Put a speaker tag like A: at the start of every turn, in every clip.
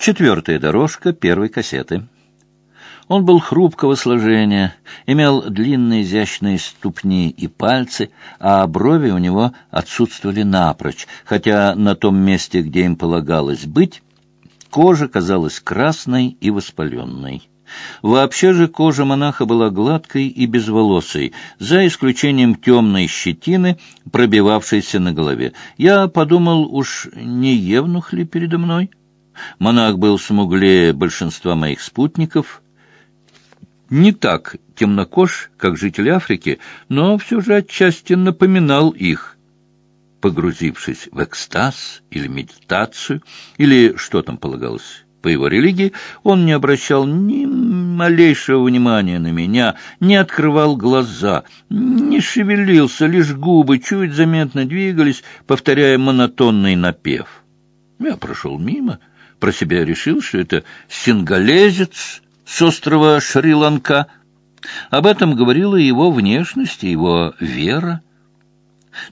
A: Четвертая дорожка первой кассеты. Он был хрупкого сложения, имел длинные изящные ступни и пальцы, а брови у него отсутствовали напрочь, хотя на том месте, где им полагалось быть, кожа казалась красной и воспаленной. Вообще же кожа монаха была гладкой и безволосой, за исключением темной щетины, пробивавшейся на голове. Я подумал, уж не евнух ли передо мной? Монах был смуглее большинства моих спутников, не так темнокож, как жители Африки, но все же отчасти напоминал их, погрузившись в экстаз или медитацию, или что там полагалось. По его религии он не обращал ни малейшего внимания на меня, не открывал глаза, не шевелился, лишь губы чуть заметно двигались, повторяя монотонный напев. Я прошел мимо, про себя решил, что это сингалезец, с острова Шри-Ланка. Об этом говорила его внешность и его вера.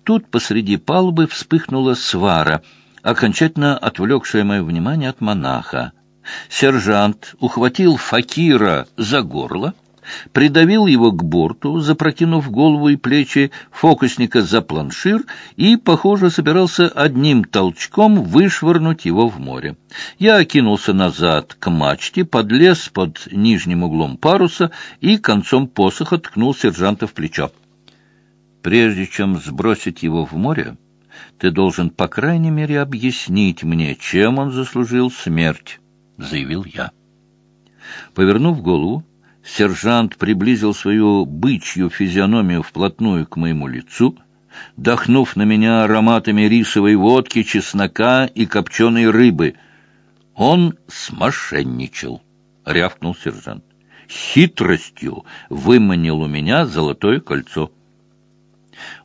A: Тут посреди палубы вспыхнула свара, окончательно отвлекшая мое внимание от монаха. Сержант ухватил факира за горло, придавил его к борту, запрокинув голову и плечи фокусника за планшир и, похоже, собирался одним толчком вышвырнуть его в море. Я окинулся назад к мачте, подлез под нижним углом паруса и концом посоха ткнул сержанта в плечо. «Прежде чем сбросить его в море, ты должен, по крайней мере, объяснить мне, чем он заслужил смерть», — заявил я. Повернув голову, Сержант приблизил свою бычью физиономию вплотную к моему лицу, дохнув на меня ароматами рисовой водки, чеснока и копченой рыбы. Он смошенничал, — рявкнул сержант. Хитростью выманил у меня золотое кольцо.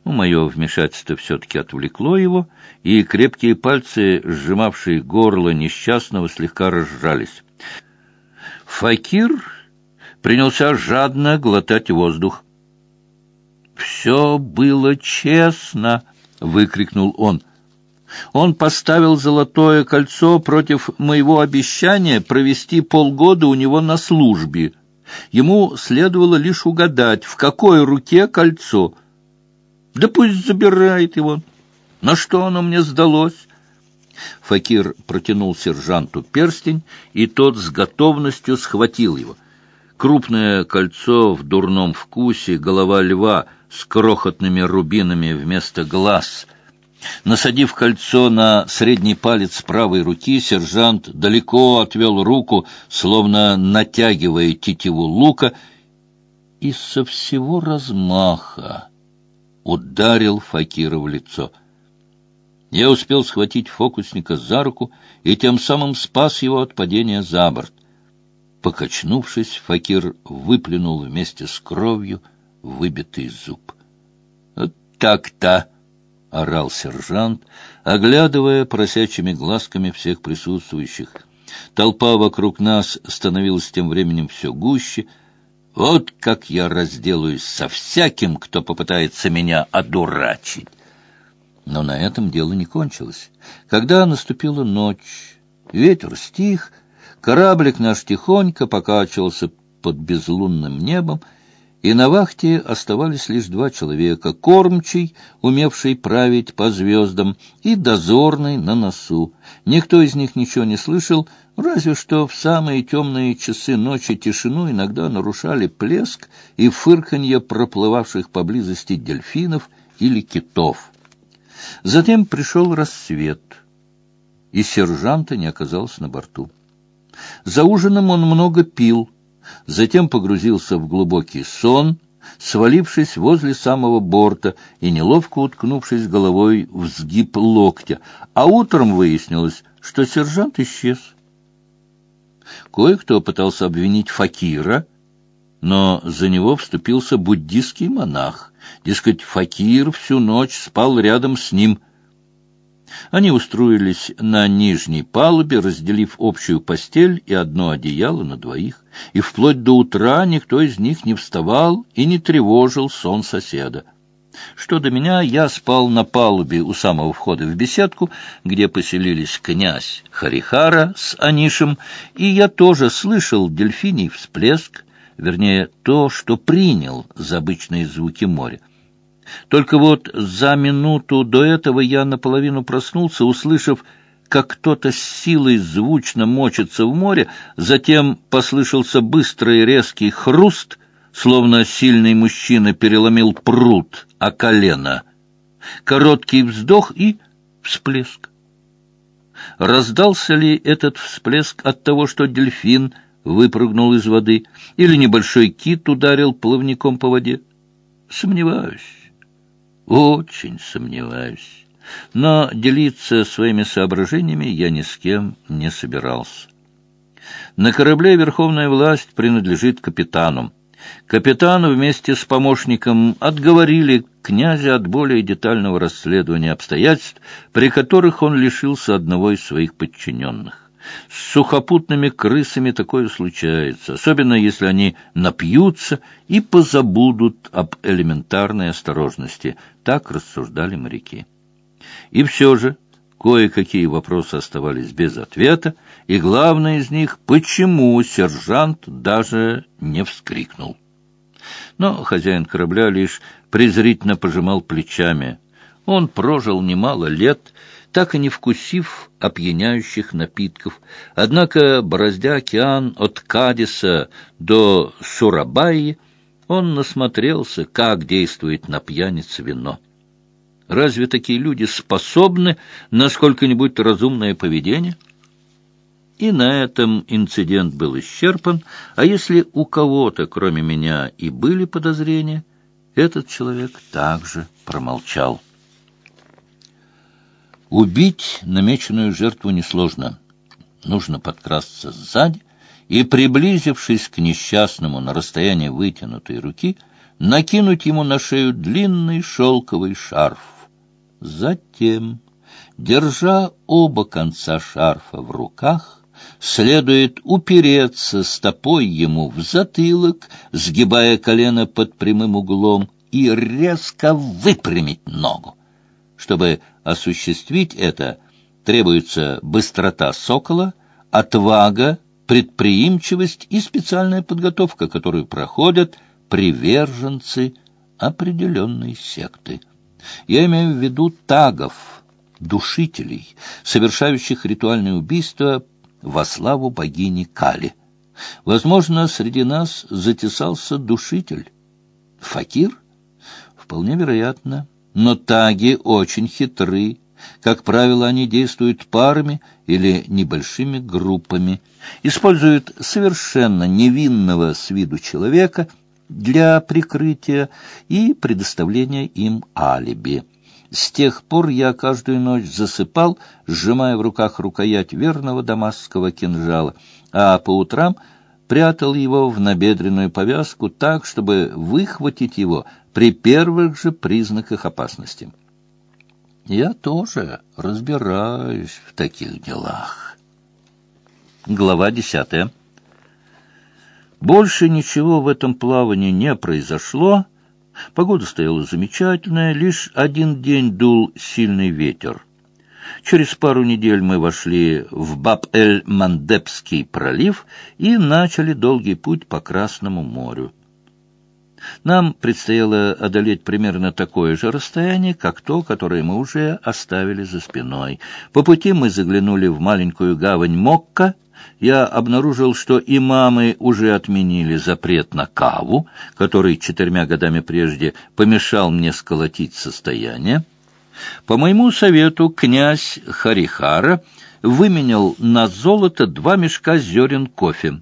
A: Мое вмешательство все-таки отвлекло его, и крепкие пальцы, сжимавшие горло несчастного, слегка разжались. Факир принялся жадно глотать воздух. «Все было честно!» — выкрикнул он. «Он поставил золотое кольцо против моего обещания провести полгода у него на службе. Ему следовало лишь угадать, в какой руке кольцо. Да пусть забирает его. На что оно мне сдалось?» Факир протянул сержанту перстень, и тот с готовностью схватил его. Крупное кольцо в дурном вкусе, голова льва с крохотными рубинами вместо глаз. Насадив кольцо на средний палец правой руки, сержант далеко отвел руку, словно натягивая тетиву лука, и со всего размаха ударил Факира в лицо. Я успел схватить фокусника за руку и тем самым спас его от падения за борт. Покачнувшись, факир выплюнул вместе с кровью выбитый зуб. «Так-то!» — орал сержант, оглядывая просячими глазками всех присутствующих. Толпа вокруг нас становилась тем временем все гуще. «Вот как я разделаюсь со всяким, кто попытается меня одурачить!» Но на этом дело не кончилось. Когда наступила ночь, ветер стих — Кораблик наш тихонько покачивался под безлунным небом, и на вахте оставались лишь два человека — кормчий, умевший править по звездам, и дозорный на носу. Никто из них ничего не слышал, разве что в самые темные часы ночи тишину иногда нарушали плеск и фырканье проплывавших поблизости дельфинов или китов. Затем пришел рассвет, и сержанта не оказалось на борту. За ужином он много пил, затем погрузился в глубокий сон, свалившись возле самого борта и неловко уткнувшись головой в сгиб локтя, а утром выяснилось, что сержант исчез. Кое-кто пытался обвинить факира, но за него вступился буддийский монах. Дескать, факир всю ночь спал рядом с ним — они устроились на нижней палубе, разделив общую постель и одно одеяло на двоих, и вплоть до утра никто из них не вставал и не тревожил сон соседа. Что до меня, я спал на палубе у самого входа в беседку, где поселились князь Харихара с Анишем, и я тоже слышал дельфиний всплеск, вернее, то, что принял за обычные звуки моря. Только вот за минуту до этого я наполовину проснулся, услышав, как кто-то с силой звучно мочится в море, затем послышался быстрый резкий хруст, словно сильный мужчина переломил пруд о колено. Короткий вздох и всплеск. Раздался ли этот всплеск от того, что дельфин выпрыгнул из воды, или небольшой кит ударил плавником по воде? Сомневаюсь. Очень сомневаюсь. Но делиться своими соображениями я ни с кем не собирался. На корабле верховная власть принадлежит капитану. Капитану вместе с помощником отговорили князя от более детального расследования обстоятельств, при которых он лишился одного из своих подчиненных. С сухопутными крысами такое случается, особенно если они напьются и позабудут об элементарной осторожности. Так рассуждали моряки. И все же кое-какие вопросы оставались без ответа, и главное из них — почему сержант даже не вскрикнул. Но хозяин корабля лишь презрительно пожимал плечами. Он прожил немало лет, так и не вкусив опьяняющих напитков. Однако, бороздя океан от Кадиса до Сурабайи, он насмотрелся, как действует на пьяниц вино. Разве такие люди способны на сколько-нибудь разумное поведение? И на этом инцидент был исчерпан, а если у кого-то, кроме меня, и были подозрения, этот человек также промолчал. Убить намеченную жертву несложно. Нужно подкрасться сзади и, приблизившись к несчастному на расстоянии вытянутой руки, накинуть ему на шею длинный шелковый шарф. Затем, держа оба конца шарфа в руках, следует упереться стопой ему в затылок, сгибая колено под прямым углом, и резко выпрямить ногу. Чтобы осуществить это, требуется быстрота сокола, отвага, предприимчивость и специальная подготовка, которую проходят приверженцы определенной секты. Я имею в виду тагов, душителей, совершающих ритуальные убийства во славу богини Кали. Возможно, среди нас затесался душитель. Факир? Вполне вероятно. Но таги очень хитры. Как правило, они действуют парами или небольшими группами, используют совершенно невинного с виду человека для прикрытия и предоставления им алиби. С тех пор я каждую ночь засыпал, сжимая в руках рукоять верного дамасского кинжала, а по утрам прятал его в набедренную повязку так, чтобы выхватить его при первых же признаках опасности. Я тоже разбираюсь в таких делах. Глава десятая. Больше ничего в этом плавании не произошло. Погода стояла замечательная, лишь один день дул сильный ветер. Через пару недель мы вошли в Баб-эль-Мандебский пролив и начали долгий путь по Красному морю. Нам предстояло одолеть примерно такое же расстояние, как то, которое мы уже оставили за спиной. По пути мы заглянули в маленькую гавань Мокка. Я обнаружил, что имамы уже отменили запрет на каву, который четырьмя годами прежде помешал мне сколотить состояние. По моему совету князь Харихара выменял на золото два мешка зерен кофе.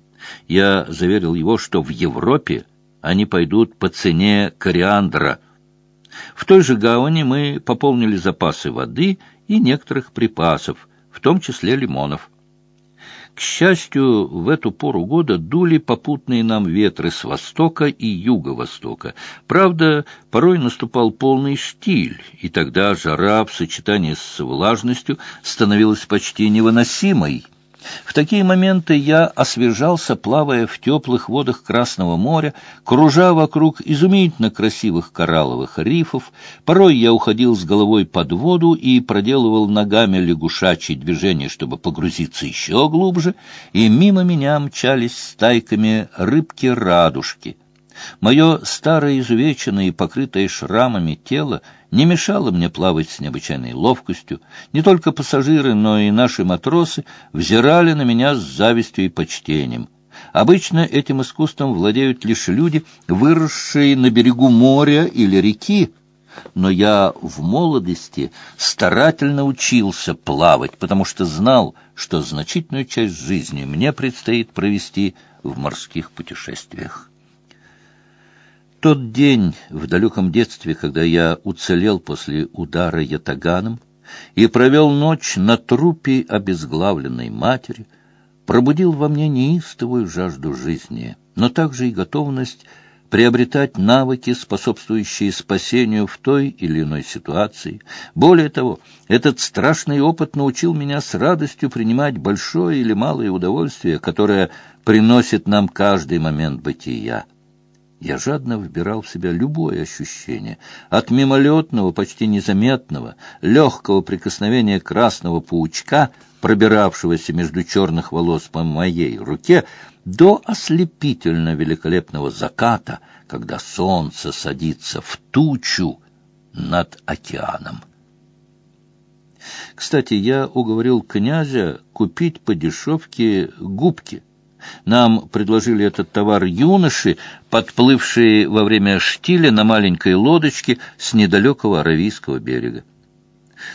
A: Я заверил его, что в Европе они пойдут по цене кориандра. В той же гавани мы пополнили запасы воды и некоторых припасов, в том числе лимонов. К счастью, в эту пору года дули попутные нам ветры с востока и юго-востока. Правда, порой наступал полный штиль, и тогда жара в сочетании с влажностью становилась почти невыносимой. В такие моменты я освежался, плавая в теплых водах Красного моря, кружа вокруг изумительно красивых коралловых рифов. Порой я уходил с головой под воду и проделывал ногами лягушачьи движения, чтобы погрузиться еще глубже, и мимо меня мчались стайками рыбки-радужки. Мое старое изувеченное и покрытое шрамами тело не мешало мне плавать с необычайной ловкостью. Не только пассажиры, но и наши матросы взирали на меня с завистью и почтением. Обычно этим искусством владеют лишь люди, выросшие на берегу моря или реки, но я в молодости старательно учился плавать, потому что знал, что значительную часть жизни мне предстоит провести в морских путешествиях. Тот день в далеком детстве, когда я уцелел после удара ятаганом и провел ночь на трупе обезглавленной матери, пробудил во мне неистовую жажду жизни, но также и готовность приобретать навыки, способствующие спасению в той или иной ситуации. Более того, этот страшный опыт научил меня с радостью принимать большое или малое удовольствие, которое приносит нам каждый момент бытия. Я жадно вбирал в себя любое ощущение, от мимолетного, почти незаметного, легкого прикосновения красного паучка, пробиравшегося между черных волос по моей руке, до ослепительно великолепного заката, когда солнце садится в тучу над океаном. Кстати, я уговорил князя купить по дешевке губки — нам предложили этот товар юноши, подплывшие во время штиля на маленькой лодочке с недалекого Аравийского берега.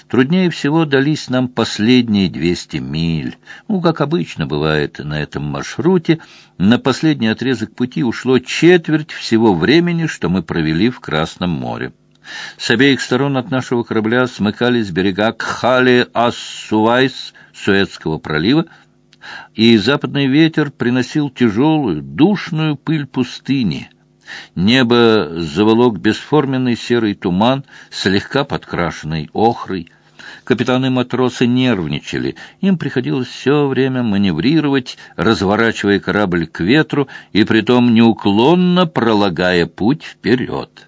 A: Труднее всего дались нам последние двести миль. Ну, как обычно бывает на этом маршруте, на последний отрезок пути ушло четверть всего времени, что мы провели в Красном море. С обеих сторон от нашего корабля смыкались берега Кхали-Ас-Сувайс Суэцкого пролива, и западный ветер приносил тяжелую, душную пыль пустыни. Небо заволок бесформенный серый туман, слегка подкрашенный охрой. Капитаны матросы нервничали. Им приходилось все время маневрировать, разворачивая корабль к ветру и притом неуклонно пролагая путь вперед.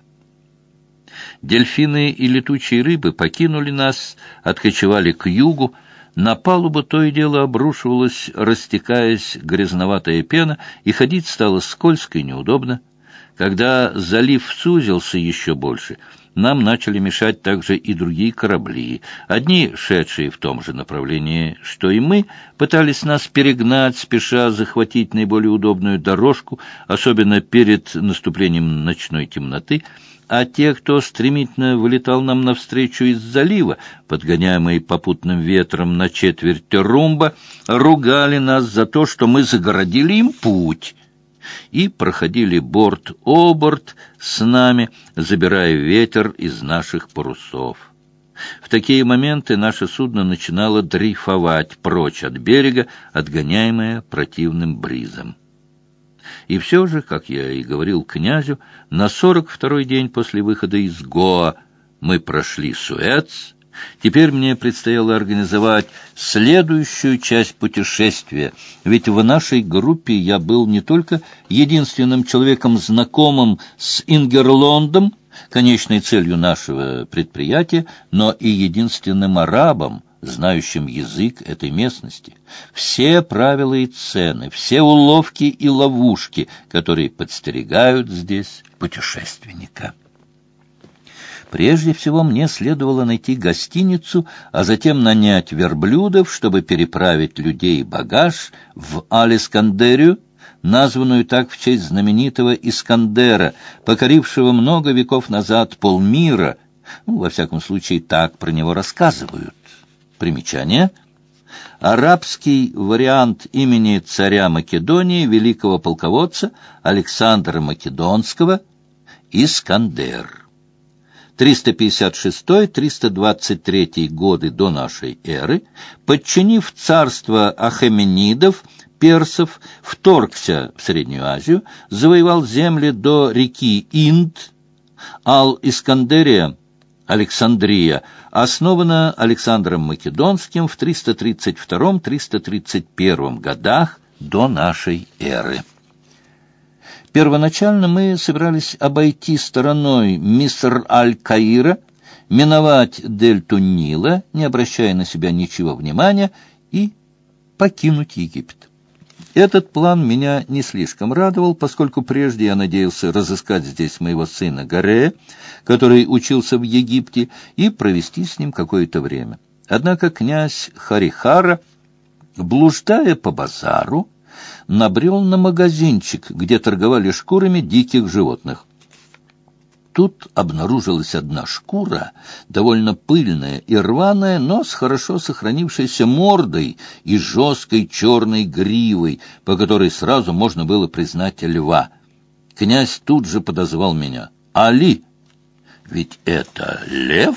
A: Дельфины и летучие рыбы покинули нас, откочевали к югу, на палубу то и дело обрушивалась, растекаясь грязноватая пена, и ходить стало скользко и неудобно. Когда залив сузился еще больше, нам начали мешать также и другие корабли. Одни, шедшие в том же направлении, что и мы, пытались нас перегнать, спеша захватить наиболее удобную дорожку, особенно перед наступлением ночной темноты — а те, кто стремительно вылетал нам навстречу из залива, подгоняемый попутным ветром на четверть румба, ругали нас за то, что мы загородили им путь и проходили борт-о-борт с нами, забирая ветер из наших парусов. В такие моменты наше судно начинало дрейфовать прочь от берега, отгоняемое противным бризом. И все же, как я и говорил князю, на сорок второй день после выхода из Гоа мы прошли Суэц. Теперь мне предстояло организовать следующую часть путешествия, ведь в нашей группе я был не только единственным человеком, знакомым с Ингерлондом, конечной целью нашего предприятия, но и единственным арабом, знающим язык этой местности, все правила и цены, все уловки и ловушки, которые подстерегают здесь путешественника. Прежде всего мне следовало найти гостиницу, а затем нанять верблюдов, чтобы переправить людей и багаж в Алискандерию, названную так в честь знаменитого Искандера, покорившего много веков назад полмира, ну, во всяком случае, так про него рассказывают. Примечание. Арабский вариант имени царя Македонии, великого полководца Александра Македонского, Искандер. 356-323 годы до нашей эры, подчинив царство Ахеменидов, персов, вторгся в Среднюю Азию, завоевал земли до реки Инд, Ал-Искандерия Александрия, основана Александром Македонским в 332-331 годах до нашей эры. Первоначально мы собирались обойти стороной Миср-аль-Каира, миновать дельту Нила, не обращая на себя ничего внимания, и покинуть Египет. Этот план меня не слишком радовал, поскольку прежде я надеялся разыскать здесь моего сына Гарея, который учился в Египте, и провести с ним какое-то время. Однако князь Харихара, блуждая по базару, набрел на магазинчик, где торговали шкурами диких животных. Тут обнаружилась одна шкура, довольно пыльная и рваная, но с хорошо сохранившейся мордой и жесткой черной гривой, по которой сразу можно было признать льва. Князь тут же подозвал меня. «Али, ведь это лев?»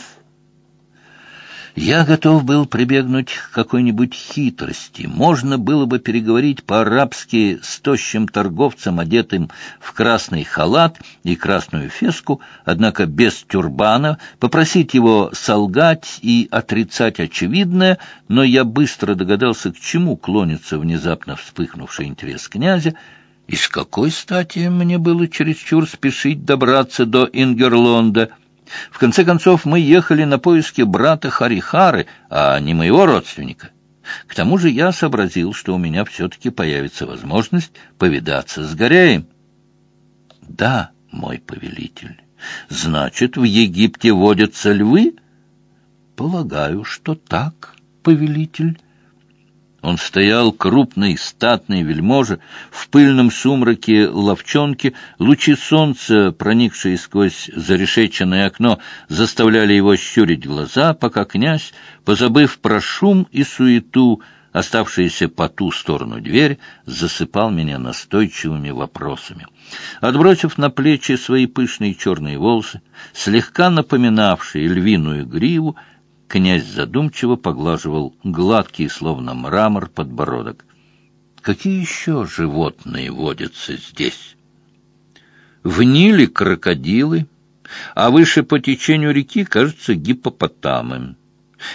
A: Я готов был прибегнуть к какой-нибудь хитрости. Можно было бы переговорить по-арабски с тощим торговцем, одетым в красный халат и красную феску, однако без тюрбана, попросить его солгать и отрицать очевидное, но я быстро догадался, к чему клонится внезапно вспыхнувший интерес князя, и с какой стати мне было чересчур спешить добраться до Ингерлонда — в конце концов, мы ехали на поиски брата Харихары, а не моего родственника. К тому же я сообразил, что у меня все-таки появится возможность повидаться с Горяем. Да, мой повелитель. Значит, в Египте водятся львы? Полагаю, что так, повелитель. Он стоял, крупный, статный вельможа, в пыльном сумраке ловчонки, лучи солнца, проникшие сквозь зарешеченное окно, заставляли его щурить глаза, пока князь, позабыв про шум и суету, оставшиеся по ту сторону двери, засыпал меня настойчивыми вопросами. Отбросив на плечи свои пышные черные волосы, слегка напоминавшие львиную гриву, Князь задумчиво поглаживал гладкий, словно мрамор, подбородок. Какие еще животные водятся здесь? В Ниле крокодилы, а выше по течению реки, кажется, гипопотамы.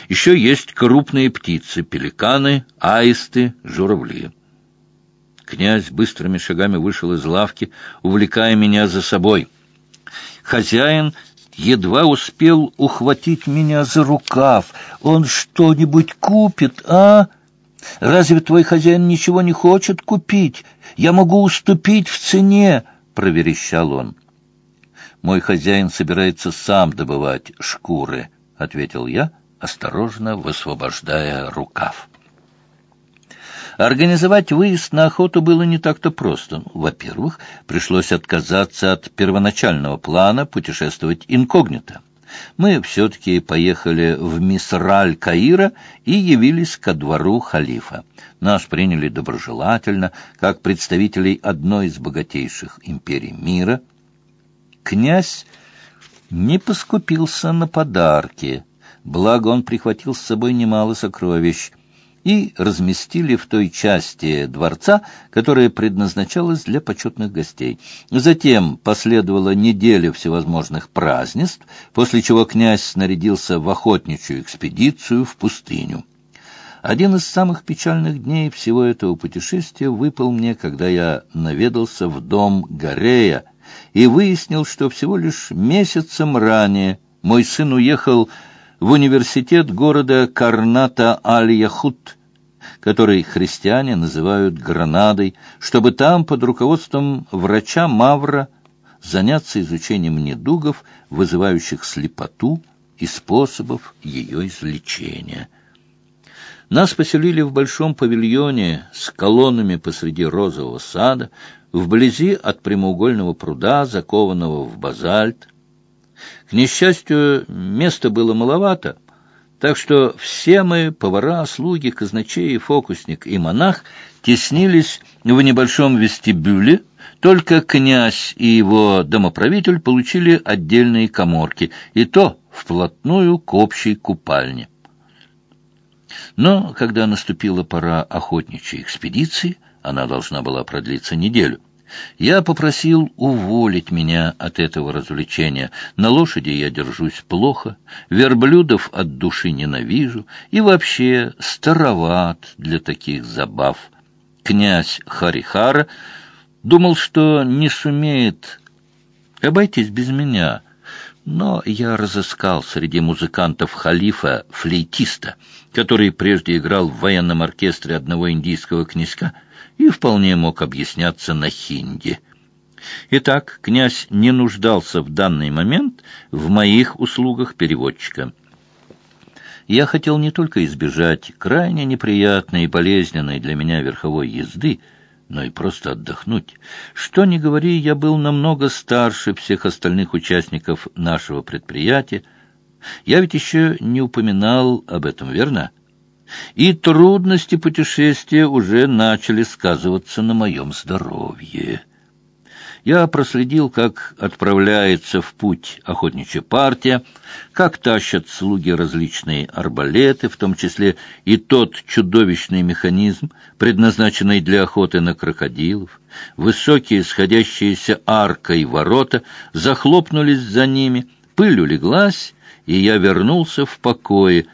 A: Еще есть крупные птицы, пеликаны, аисты, журавли. Князь быстрыми шагами вышел из лавки, увлекая меня за собой. Хозяин едва успел ухватить меня за рукав. Он что-нибудь купит, а? Разве твой хозяин ничего не хочет купить? Я могу уступить в цене, — проверещал он. Мой хозяин собирается сам добывать шкуры, — ответил я, осторожно высвобождая рукав. Организовать выезд на охоту было не так-то просто. Во-первых, пришлось отказаться от первоначального плана путешествовать инкогнито. Мы все-таки поехали в Мисраль Каира и явились ко двору халифа. Нас приняли доброжелательно, как представителей одной из богатейших империй мира. Князь не поскупился на подарки, благо он прихватил с собой немало сокровищ — и разместили в той части дворца, которая предназначалась для почетных гостей. Затем последовала неделя всевозможных празднеств, после чего князь снарядился в охотничью экспедицию в пустыню. Один из самых печальных дней всего этого путешествия выпал мне, когда я наведался в дом Горея и выяснил, что всего лишь месяцем ранее мой сын уехал в университет города Карната-Аль-Яхут, который христиане называют Гранадой, чтобы там под руководством врача Мавра заняться изучением недугов, вызывающих слепоту, и способов ее излечения. Нас поселили в большом павильоне с колоннами посреди розового сада, вблизи от прямоугольного пруда, закованного в базальт. К несчастью, места было маловато — так что все мы, повара, слуги, казначеи, фокусник и монах, теснились в небольшом вестибюле, только князь и его домоправитель получили отдельные коморки, и то вплотную к общей купальне. Но когда наступила пора охотничьей экспедиции, она должна была продлиться неделю, Я попросил уволить меня от этого развлечения. На лошади я держусь плохо, верблюдов от души ненавижу и вообще староват для таких забав. Князь Харихара думал, что не сумеет обойтись без меня, но я разыскал среди музыкантов халифа флейтиста, который прежде играл в военном оркестре одного индийского князька — и вполне мог объясняться на хинди. Итак, князь не нуждался в данный момент в моих услугах переводчика. Я хотел не только избежать крайне неприятной и болезненной для меня верховой езды, но и просто отдохнуть. Что ни говори, я был намного старше всех остальных участников нашего предприятия. Я ведь еще не упоминал об этом, верно? И трудности путешествия уже начали сказываться на моем здоровье. Я проследил, как отправляется в путь охотничья партия, как тащат слуги различные арбалеты, в том числе и тот чудовищный механизм, предназначенный для охоты на крокодилов. Высокие, сходящиеся аркой ворота захлопнулись за ними, пыль улеглась, и я вернулся в покое,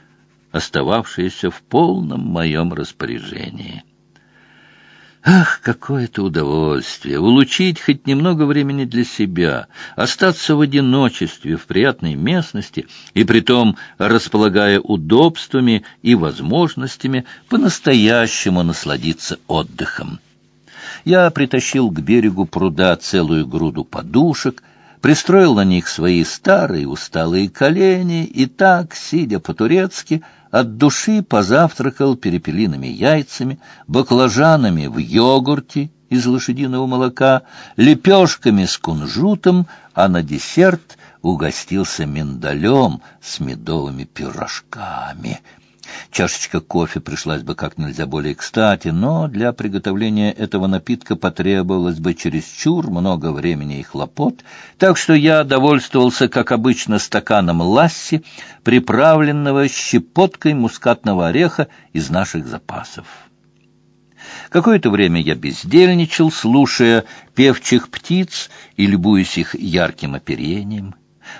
A: остававшееся в полном моем распоряжении. Ах, какое это удовольствие! Улучить хоть немного времени для себя, остаться в одиночестве, в приятной местности, и притом располагая удобствами и возможностями по-настоящему насладиться отдыхом. Я притащил к берегу пруда целую груду подушек, пристроил на них свои старые усталые колени и так, сидя по-турецки, от души позавтракал перепелиными яйцами, баклажанами в йогурте из лошадиного молока, лепешками с кунжутом, а на десерт угостился миндалем с медовыми пирожками — Чашечка кофе пришлась бы как нельзя более кстати, но для приготовления этого напитка потребовалось бы чересчур много времени и хлопот, так что я довольствовался, как обычно, стаканом ласси, приправленного щепоткой мускатного ореха из наших запасов. Какое-то время я бездельничал, слушая певчих птиц и любуясь их ярким оперением.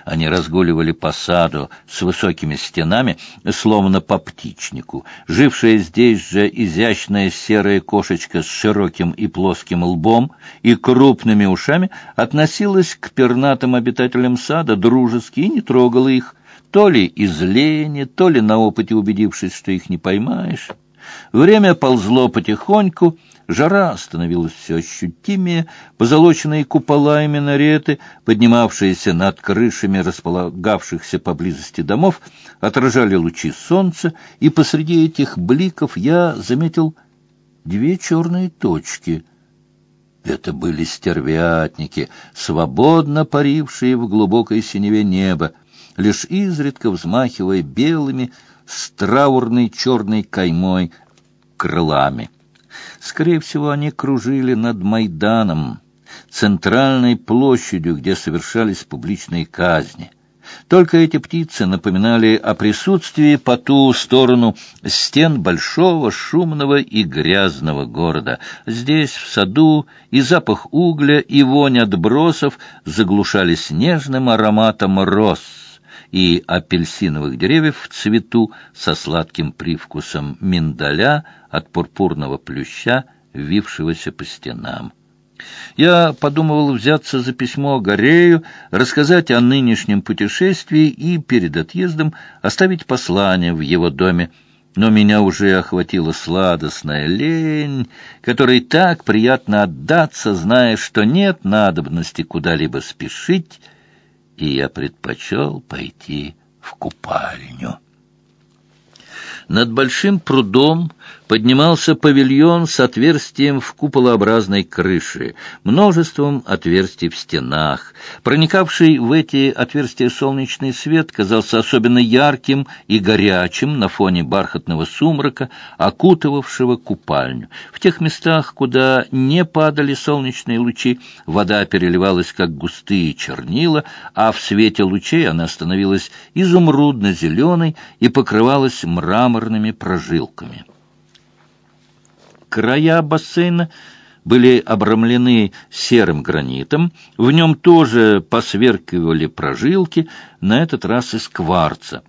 A: Они разгуливали по саду с высокими стенами, словно по птичнику. Жившая здесь же изящная серая кошечка с широким и плоским лбом и крупными ушами относилась к пернатым обитателям сада дружески и не трогала их, то ли из лени, то ли на опыте убедившись, что их не поймаешь. Время ползло потихоньку, Жара становилась все ощутимее, позолоченные купола и минареты, поднимавшиеся над крышами располагавшихся поблизости домов, отражали лучи солнца, и посреди этих бликов я заметил две черные точки. Это были стервятники, свободно парившие в глубокой синеве неба, лишь изредка взмахивая белыми с траурной черной каймой крылами. Скорее всего, они кружили над Майданом, центральной площадью, где совершались публичные казни. Только эти птицы напоминали о присутствии по ту сторону стен большого, шумного и грязного города. Здесь, в саду, и запах угля, и вонь отбросов заглушались нежным ароматом роз и апельсиновых деревьев в цвету со сладким привкусом миндаля от пурпурного плюща, вившегося по стенам. Я подумывал взяться за письмо Горею, рассказать о нынешнем путешествии и перед отъездом оставить послание в его доме, но меня уже охватила сладостная лень, которой так приятно отдаться, зная, что нет надобности куда-либо спешить, и я предпочел пойти в купальню. Над большим прудом поднимался павильон с отверстием в куполообразной крыше, множеством отверстий в стенах. Проникавший в эти отверстия солнечный свет казался особенно ярким и горячим на фоне бархатного сумрака, окутывавшего купальню. В тех местах, куда не падали солнечные лучи, вода переливалась, как густые чернила, а в свете лучей она становилась изумрудно-зеленой и покрывалась мраморными прожилками. Края бассейна были обрамлены серым гранитом, в нем тоже посверкивали прожилки, на этот раз из кварца.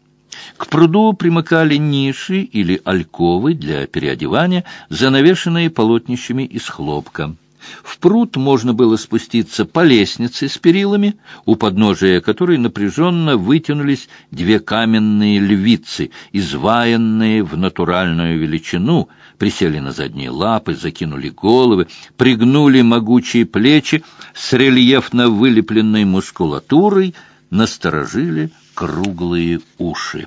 A: К пруду примыкали ниши или альковы для переодевания, занавешенные полотнищами из хлопка. В пруд можно было спуститься по лестнице с перилами, у подножия которой напряженно вытянулись две каменные львицы, изваянные в натуральную величину, присели на задние лапы, закинули головы, пригнули могучие плечи с рельефно вылепленной мускулатурой, насторожили круглые уши.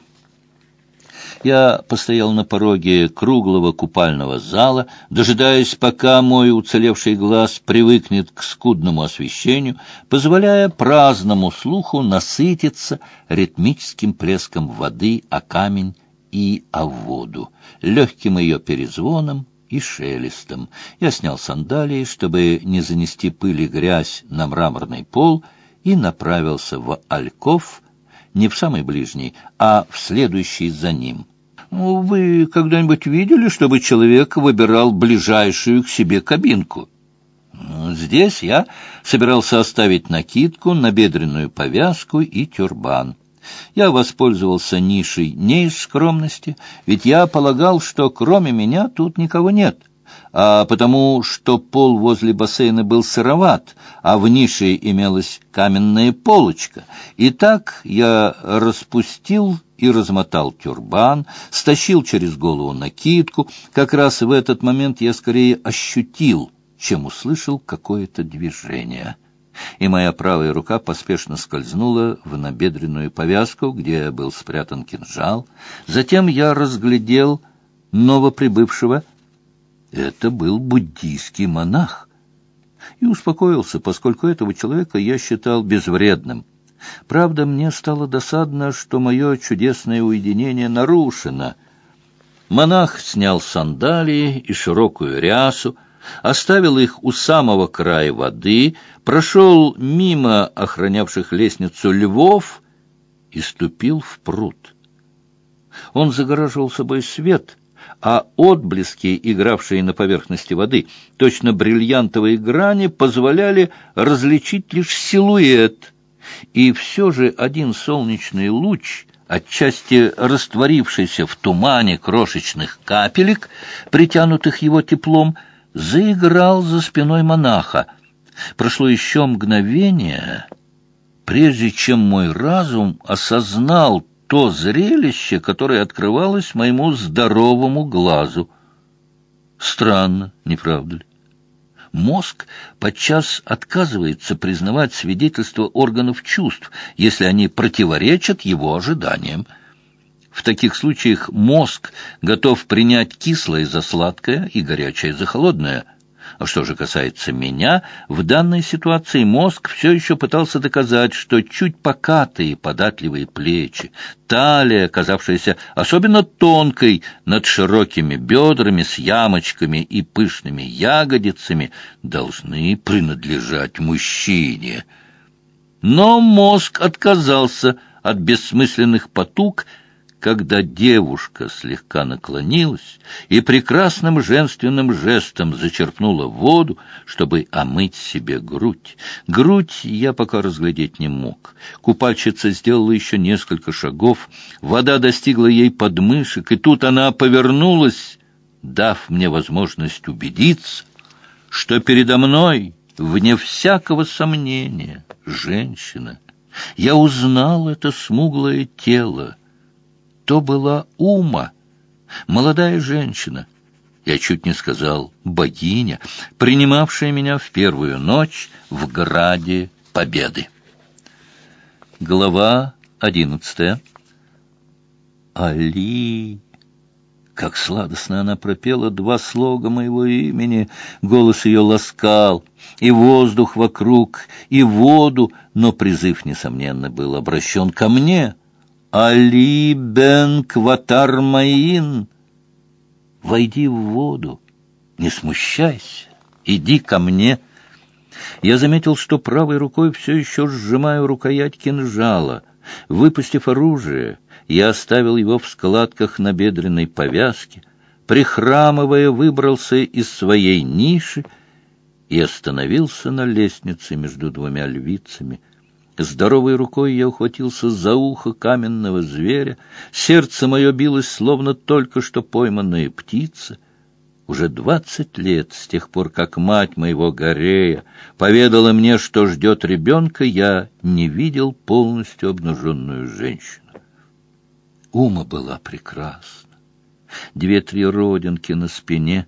A: Я постоял на пороге круглого купального зала, дожидаясь, пока мой уцелевший глаз привыкнет к скудному освещению, позволяя праздному слуху насытиться ритмическим плеском воды о камень и о воду, легким ее перезвоном и шелестом. Я снял сандалии, чтобы не занести пыль и грязь на мраморный пол, и направился в альков, не в самый ближний, а в следующий за ним. Ну, вы когда-нибудь видели, чтобы человек выбирал ближайшую к себе кабинку? Здесь я собирался оставить накидку, набедренную повязку и тюрбан. Я воспользовался нишей не из скромности, ведь я полагал, что кроме меня тут никого нет а потому что пол возле бассейна был сыроват, а в нише имелась каменная полочка. И так я распустил и размотал тюрбан, стащил через голову накидку. Как раз в этот момент я скорее ощутил, чем услышал какое-то движение. И моя правая рука поспешно скользнула в набедренную повязку, где был спрятан кинжал. Затем я разглядел новоприбывшего — это был буддийский монах. И успокоился, поскольку этого человека я считал безвредным. Правда, мне стало досадно, что мое чудесное уединение нарушено. Монах снял сандалии и широкую рясу, оставил их у самого края воды, прошел мимо охранявших лестницу львов и ступил в пруд. Он загораживал собой свет — а отблески, игравшие на поверхности воды, точно бриллиантовые грани, позволяли различить лишь силуэт. И все же один солнечный луч, отчасти растворившийся в тумане крошечных капелек, притянутых его теплом, заиграл за спиной монаха. Прошло еще мгновение, прежде чем мой разум осознал то зрелище, которое открывалось моему здоровому глазу. Странно, не правда ли? Мозг подчас отказывается признавать свидетельства органов чувств, если они противоречат его ожиданиям. В таких случаях мозг готов принять кислое за сладкое и горячее за холодное – а что же касается меня, в данной ситуации мозг все еще пытался доказать, что чуть покатые податливые плечи, талия, казавшаяся особенно тонкой над широкими бедрами с ямочками и пышными ягодицами, должны принадлежать мужчине. Но мозг отказался от бессмысленных потуг когда девушка слегка наклонилась и прекрасным женственным жестом зачерпнула воду, чтобы омыть себе грудь. Грудь я пока разглядеть не мог. Купальщица сделала еще несколько шагов, вода достигла ей подмышек, и тут она повернулась, дав мне возможность убедиться, что передо мной, вне всякого сомнения, женщина. Я узнал это смуглое тело, то была Ума, молодая женщина, я чуть не сказал богиня, принимавшая меня в первую ночь в Граде Победы. Глава одиннадцатая. Али! Как сладостно она пропела два слога моего имени. Голос ее ласкал, и воздух вокруг, и воду, но призыв, несомненно, был обращен ко мне — Али бен Кватармаин, войди в воду, не смущайся, иди ко мне. Я заметил, что правой рукой все еще сжимаю рукоять кинжала. Выпустив оружие, я оставил его в складках набедренной повязки, прихрамывая, выбрался из своей ниши и остановился на лестнице между двумя львицами. Здоровой рукой я ухватился за ухо каменного зверя, сердце мое билось, словно только что пойманная птица — уже двадцать лет с тех пор, как мать моего Горея поведала мне, что ждет ребенка, я не видел полностью обнаженную женщину. Ума была прекрасна. Две-три родинки на спине.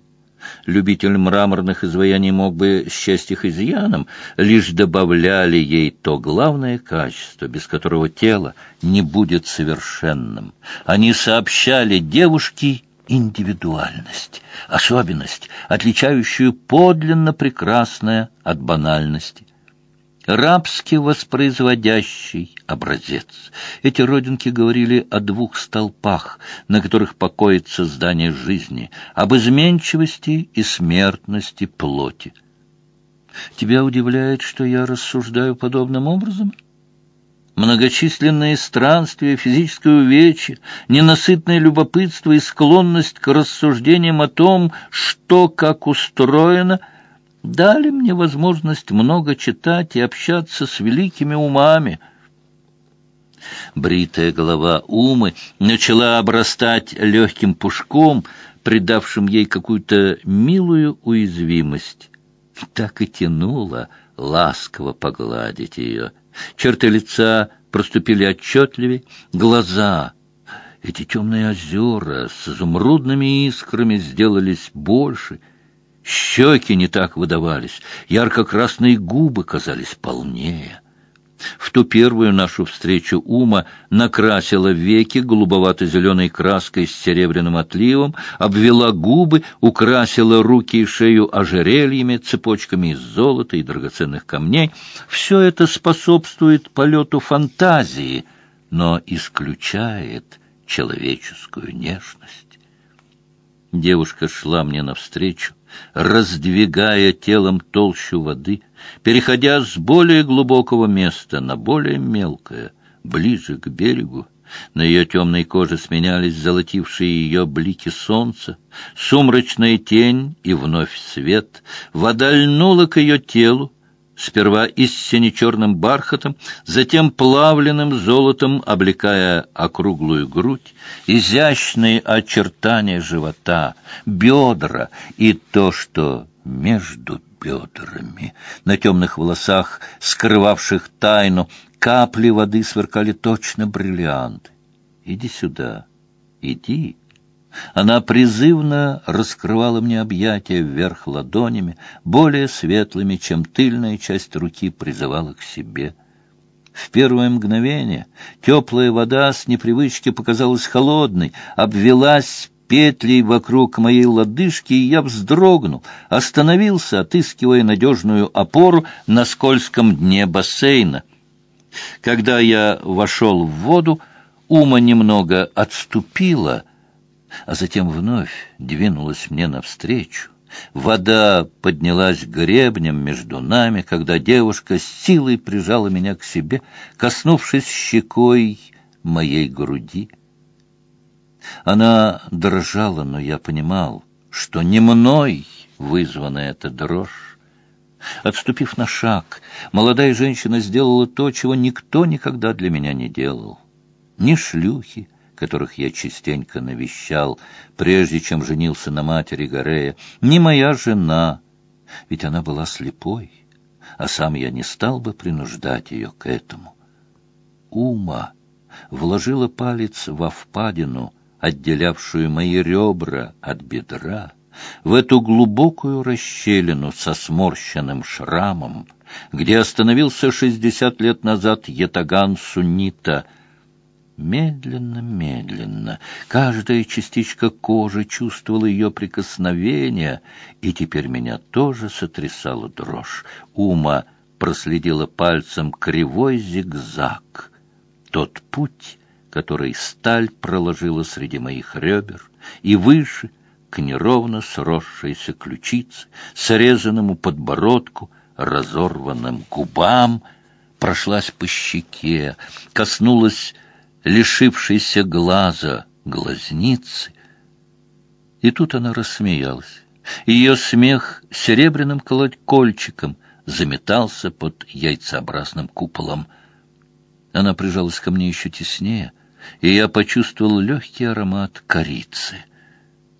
A: Любитель мраморных изваяний мог бы счесть их изъяном, лишь добавляли ей то главное качество, без которого тело не будет совершенным. Они сообщали девушке индивидуальность, особенность, отличающую подлинно прекрасное от банальности. Рабски воспроизводящий образец. Эти родинки говорили о двух столпах, на которых покоится здание жизни, об изменчивости и смертности плоти. Тебя удивляет, что я рассуждаю подобным образом? — Многочисленные странствия, физическое увечье, ненасытное любопытство и склонность к рассуждениям о том, что как устроено, дали мне возможность много читать и общаться с великими умами. Бритая голова Умы начала обрастать легким пушком, придавшим ей какую-то милую уязвимость. Так и тянуло ласково погладить ее. Черты лица проступили отчетливее, глаза, эти темные озера с изумрудными искрами сделались больше, щеки не так выдавались, ярко-красные губы казались полнее. В ту первую нашу встречу Ума накрасила веки голубовато-зеленой краской с серебряным отливом, обвела губы, украсила руки и шею ожерельями, цепочками из золота и драгоценных камней. Все это способствует полету фантазии, но исключает человеческую нежность. Девушка шла мне навстречу, раздвигая телом толщу воды, переходя с более глубокого места на более мелкое, ближе к берегу. На ее темной коже сменялись золотившие ее блики солнца, сумрачная тень и вновь свет. Вода льнула к ее телу, сперва истине черным бархатом, затем плавленным золотом, облекая округлую грудь, изящные очертания живота, бедра и то, что между бедрами. На темных волосах, скрывавших тайну, капли воды сверкали точно бриллианты. «Иди сюда, иди!» Она призывно раскрывала мне объятия вверх ладонями, более светлыми, чем тыльная часть руки призывала к себе. В первое мгновение теплая вода с непривычки показалась холодной, обвелась петлей вокруг моей лодыжки, и я вздрогнул, остановился, отыскивая надежную опору на скользком дне бассейна. Когда я вошел в воду, ума немного отступила — а затем вновь двинулась мне навстречу. Вода поднялась гребнем между нами, когда девушка с силой прижала меня к себе, коснувшись щекой моей груди. Она дрожала, но я понимал, что не мной вызвана эта дрожь. Отступив на шаг, молодая женщина сделала то, чего никто никогда для меня не делал. Ни шлюхи, которых я частенько навещал, прежде чем женился на матери Горея, ни моя жена, ведь она была слепой, а сам я не стал бы принуждать ее к этому. Ума вложила палец во впадину, отделявшую мои ребра от бедра, в эту глубокую расщелину со сморщенным шрамом, где остановился шестьдесят лет назад ятаган Суннита — Медленно, медленно, каждая частичка кожи чувствовала ее прикосновение, и теперь меня тоже сотрясала дрожь. Ума проследила пальцем кривой зигзаг. Тот путь, который сталь проложила среди моих ребер, и выше, к неровно сросшейся ключице, срезанному подбородку, разорванным губам, прошлась по щеке, коснулась лишившейся глаза глазницы. И тут она рассмеялась. Ее смех серебряным колокольчиком заметался под яйцеобразным куполом. Она прижалась ко мне еще теснее, и я почувствовал легкий аромат корицы.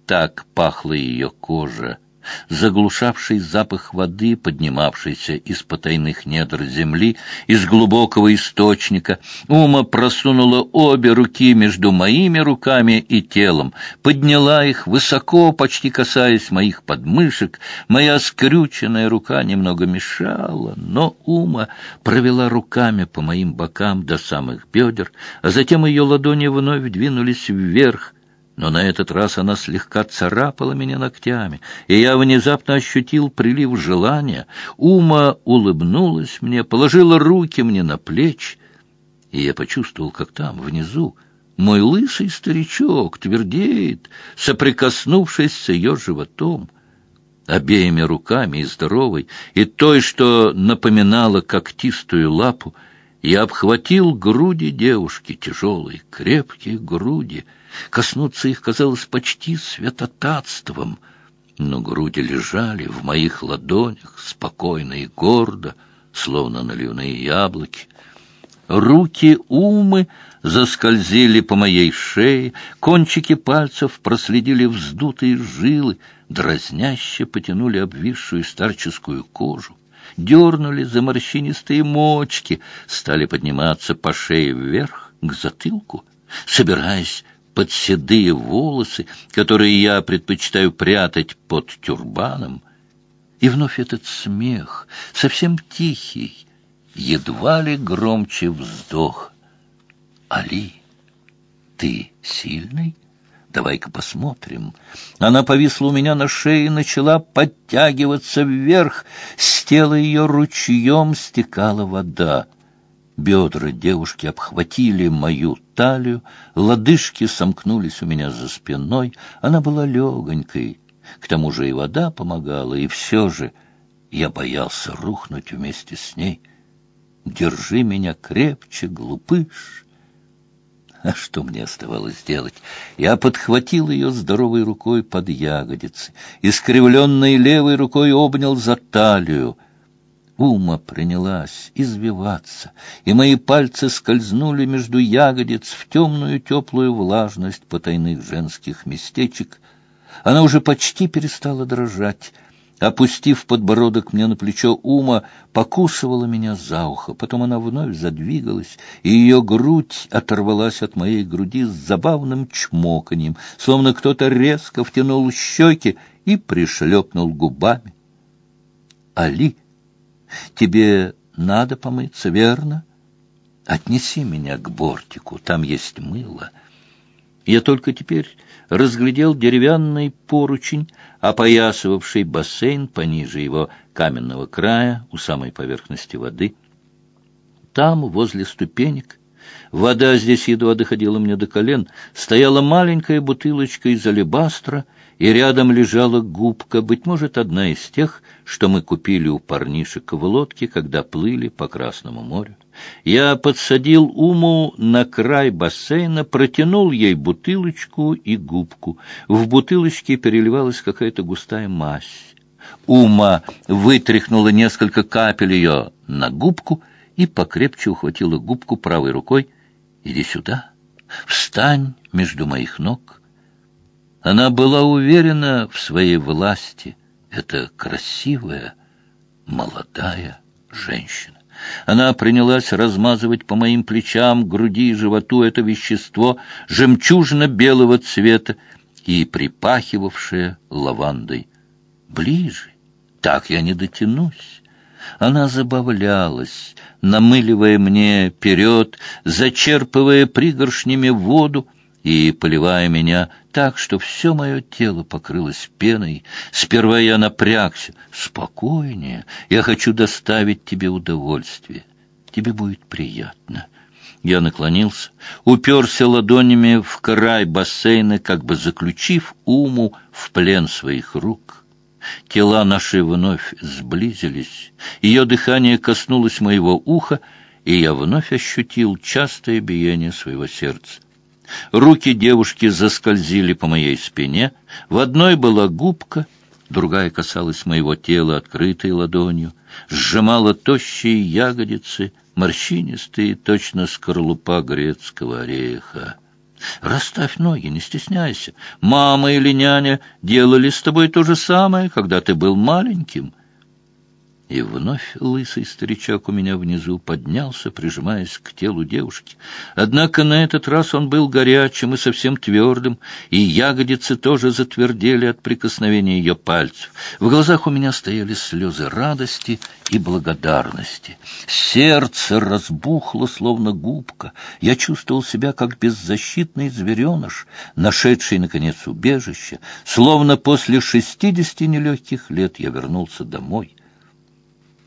A: Так пахла ее кожа, заглушавший запах воды, поднимавшийся из потайных недр земли, из глубокого источника. Ума просунула обе руки между моими руками и телом, подняла их высоко, почти касаясь моих подмышек. Моя скрюченная рука немного мешала, но Ума провела руками по моим бокам до самых бедер, а затем ее ладони вновь двинулись вверх, но на этот раз она слегка царапала меня ногтями, и я внезапно ощутил прилив желания. Ума улыбнулась мне, положила руки мне на плечи, и я почувствовал, как там, внизу, мой лысый старичок твердеет, соприкоснувшись с ее животом, обеими руками и здоровой, и той, что напоминала когтистую лапу, я обхватил груди девушки, тяжелые, крепкие груди. Коснуться их казалось почти святотатством, но груди лежали в моих ладонях, спокойно и гордо, словно наливные яблоки. Руки Умы заскользили по моей шее, кончики пальцев проследили вздутые жилы, дразняще потянули обвисшую старческую кожу дернули за морщинистые мочки, стали подниматься по шее вверх, к затылку, собираясь под седые волосы, которые я предпочитаю прятать под тюрбаном. И вновь этот смех, совсем тихий, едва ли громче вздох. «Али, ты сильный?» Давай-ка посмотрим. Она повисла у меня на шее и начала подтягиваться вверх. С тела ее ручьем стекала вода. Бедра девушки обхватили мою талию, лодыжки сомкнулись у меня за спиной. Она была легонькой. К тому же и вода помогала, и все же я боялся рухнуть вместе с ней. «Держи меня крепче, глупыш!» А что мне оставалось делать? Я подхватил ее здоровой рукой под ягодицы, искривленной левой рукой обнял за талию. Ума принялась извиваться, и мои пальцы скользнули между ягодиц в темную теплую влажность потайных женских местечек. Она уже почти перестала дрожать, Опустив подбородок мне на плечо, Ума покусывала меня за ухо. Потом она вновь задвигалась, и ее грудь оторвалась от моей груди с забавным чмоканьем, словно кто-то резко втянул щеки и пришлепнул губами. «Али, тебе надо помыться, верно? Отнеси меня к бортику, там есть мыло». Я только теперь разглядел деревянный поручень, опоясывавший бассейн пониже его каменного края у самой поверхности воды. Там, возле ступенек, вода здесь едва доходила мне до колен, стояла маленькая бутылочка из алебастра, и рядом лежала губка, быть может, одна из тех, что мы купили у парнишек в лодке, когда плыли по Красному морю. Я подсадил Уму на край бассейна, протянул ей бутылочку и губку. В бутылочке переливалась какая-то густая мазь. Ума вытряхнула несколько капель ее на губку и покрепче ухватила губку правой рукой. «Иди сюда, встань между моих ног». Она была уверена в своей власти. Это красивая, молодая женщина. Она принялась размазывать по моим плечам, груди и животу это вещество жемчужно-белого цвета и припахивавшее лавандой. Ближе, так я не дотянусь. Она забавлялась, намыливая мне вперед, зачерпывая пригоршнями воду, и поливая меня так, что все мое тело покрылось пеной. Сперва я напрягся. Спокойнее, я хочу доставить тебе удовольствие. Тебе будет приятно. Я наклонился, уперся ладонями в край бассейна, как бы заключив уму в плен своих рук. Тела наши вновь сблизились, ее дыхание коснулось моего уха, и я вновь ощутил частое биение своего сердца. Руки девушки заскользили по моей спине. В одной была губка, другая касалась моего тела открытой ладонью, сжимала тощие ягодицы, морщинистые, точно скорлупа грецкого ореха. Расставь ноги, не стесняйся. Мама или няня делали с тобой то же самое, когда ты был маленьким. И вновь лысый старичок у меня внизу поднялся, прижимаясь к телу девушки. Однако на этот раз он был горячим и совсем твердым, и ягодицы тоже затвердели от прикосновения ее пальцев. В глазах у меня стояли слезы радости и благодарности. Сердце разбухло, словно губка. Я чувствовал себя как беззащитный звереныш, нашедший, наконец, убежище. Словно после шестидесяти нелегких лет я вернулся домой.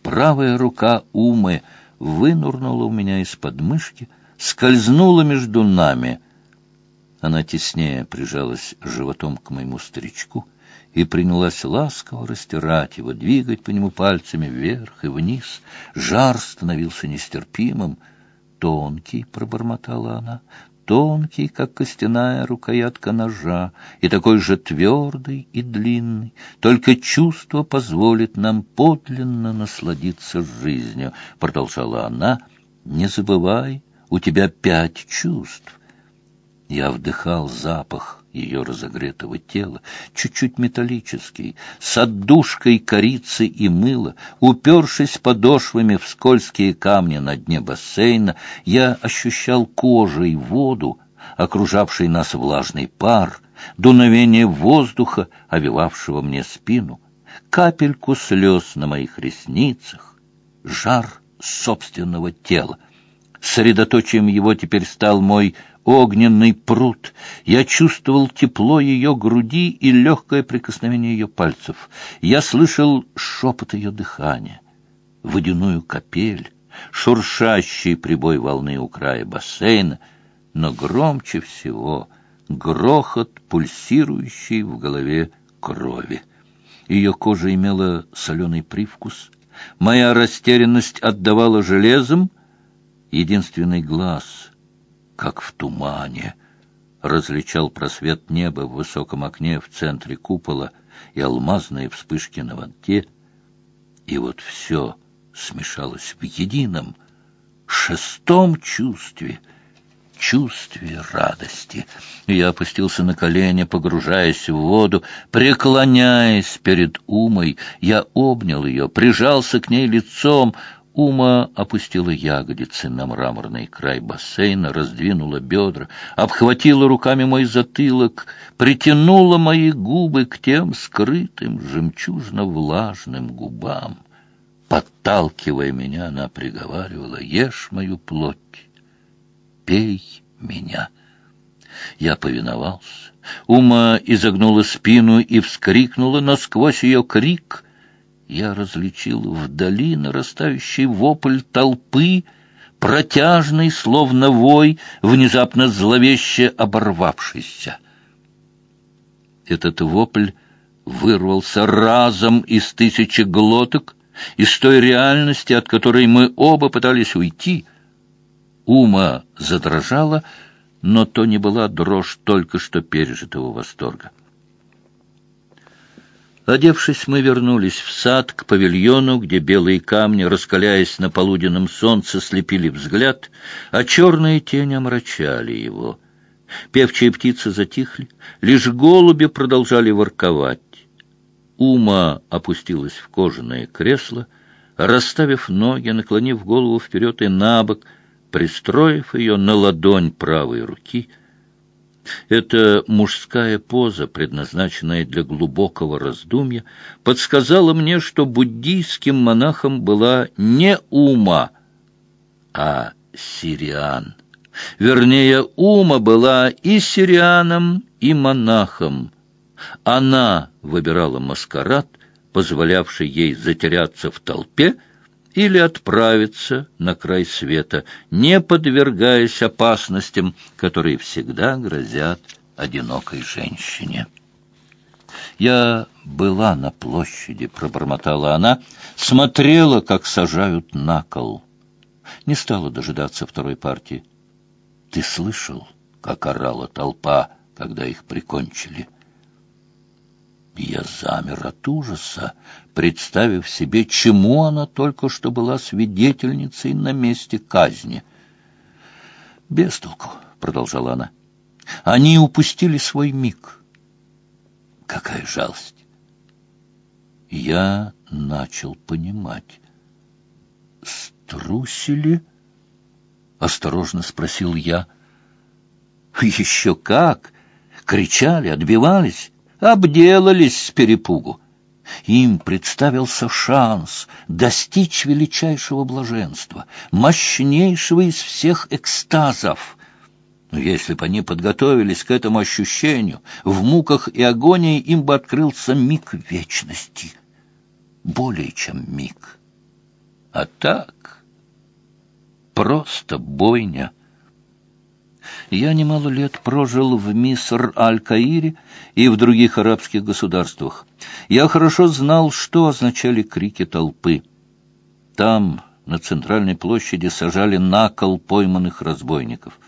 A: Правая рука Умы вынурнула у меня из под мышки, скользнула между нами. Она теснее прижалась животом к моему старичку и принялась ласково растирать его, двигать по нему пальцами вверх и вниз. Жар становился нестерпимым. «Тонкий», — пробормотала она, тонкий, как костяная рукоятка ножа, и такой же твердый и длинный. Только чувство позволит нам подлинно насладиться жизнью, — продолжала она. Не забывай, у тебя пять чувств. Я вдыхал запах ее разогретого тела, чуть-чуть металлический, с отдушкой корицы и мыла, упершись подошвами в скользкие камни на дне бассейна, я ощущал кожей воду, окружавший нас влажный пар, дуновение воздуха, овивавшего мне спину, капельку слез на моих ресницах, жар собственного тела. Средоточием его теперь стал мой огненный пруд. Я чувствовал тепло ее груди и легкое прикосновение ее пальцев. Я слышал шепот ее дыхания, водяную капель, шуршащий прибой волны у края бассейна, но громче всего грохот, пульсирующий в голове крови. Ее кожа имела соленый привкус. Моя растерянность отдавала железом. Единственный глаз как в тумане. Различал просвет неба в высоком окне в центре купола и алмазные вспышки на воде. И вот все смешалось в едином, шестом чувстве — чувстве радости. Я опустился на колени, погружаясь в воду, преклоняясь перед Умой. Я обнял ее, прижался к ней лицом. Ума опустила ягодицы на мраморный край бассейна, раздвинула бедра, обхватила руками мой затылок, притянула мои губы к тем скрытым жемчужно-влажным губам. Подталкивая меня, она приговаривала, «Ешь мою плоть, пей меня». Я повиновался. Ума изогнула спину и вскрикнула, но сквозь ее крик — я различил вдали нарастающий вопль толпы, протяжный, словно вой, внезапно зловеще оборвавшийся. Этот вопль вырвался разом из тысячи глоток, из той реальности, от которой мы оба пытались уйти. Ума задрожала, но то не была дрожь только что пережитого восторга. Одевшись, мы вернулись в сад, к павильону, где белые камни, раскаляясь на полуденном солнце, слепили взгляд, а черные тени омрачали его. Певчие птицы затихли, лишь голуби продолжали ворковать. Ума опустилась в кожаное кресло, расставив ноги, наклонив голову вперед и набок, пристроив ее на ладонь правой руки — эта мужская поза, предназначенная для глубокого раздумья, подсказала мне, что буддийским монахом была не Ума, а Сириан. Вернее, Ума была и сирианом, и монахом. Она выбирала маскарад, позволявший ей затеряться в толпе, или отправиться на край света, не подвергаясь опасностям, которые всегда грозят одинокой женщине. «Я была на площади», — пробормотала она, смотрела, как сажают на кол. Не стала дожидаться второй партии. «Ты слышал, как орала толпа, когда их прикончили?» Я замер от ужаса, представив себе, чему она только что была свидетельницей на месте казни. «Без толку», — продолжала она, — «они упустили свой миг». Какая жалость! Я начал понимать. «Струсили?» — осторожно спросил я. «Еще как!» Кричали, отбивались обделались с перепугу. Им представился шанс достичь величайшего блаженства, мощнейшего из всех экстазов. Но если бы они подготовились к этому ощущению, в муках и агонии им бы открылся миг вечности. Более чем миг. А так просто бойня — я немало лет прожил в Миср-Аль-Каире и в других арабских государствах. Я хорошо знал, что означали крики толпы. Там, на центральной площади, сажали на кол пойманных разбойников.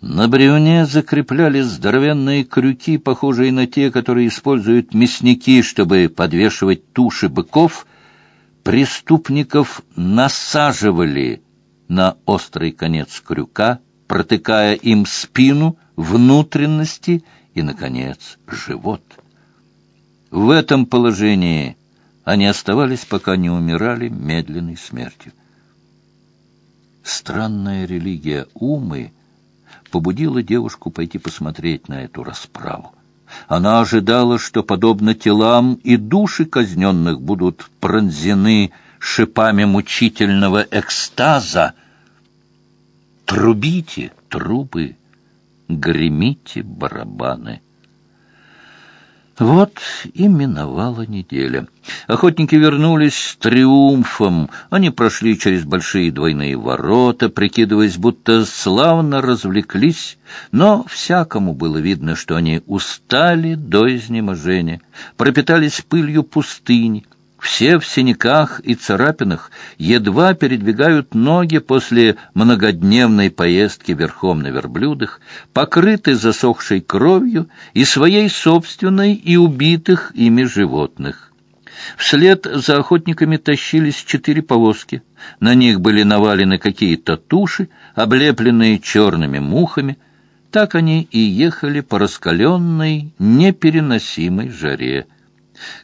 A: На бревне закрепляли здоровенные крюки, похожие на те, которые используют мясники, чтобы подвешивать туши быков. Преступников насаживали на острый конец крюка протыкая им спину, внутренности и, наконец, живот. В этом положении они оставались, пока не умирали медленной смертью. Странная религия Умы побудила девушку пойти посмотреть на эту расправу. Она ожидала, что, подобно телам, и души казненных будут пронзены шипами мучительного экстаза, Трубите трубы, гремите барабаны. Вот и миновала неделя. Охотники вернулись с триумфом. Они прошли через большие двойные ворота, прикидываясь, будто славно развлеклись, но всякому было видно, что они устали до изнеможения, пропитались пылью пустыни, все в синяках и царапинах едва передвигают ноги после многодневной поездки верхом на верблюдах, покрыты засохшей кровью и своей собственной и убитых ими животных. Вслед за охотниками тащились четыре повозки. На них были навалены какие-то туши, облепленные черными мухами. Так они и ехали по раскаленной, непереносимой жаре.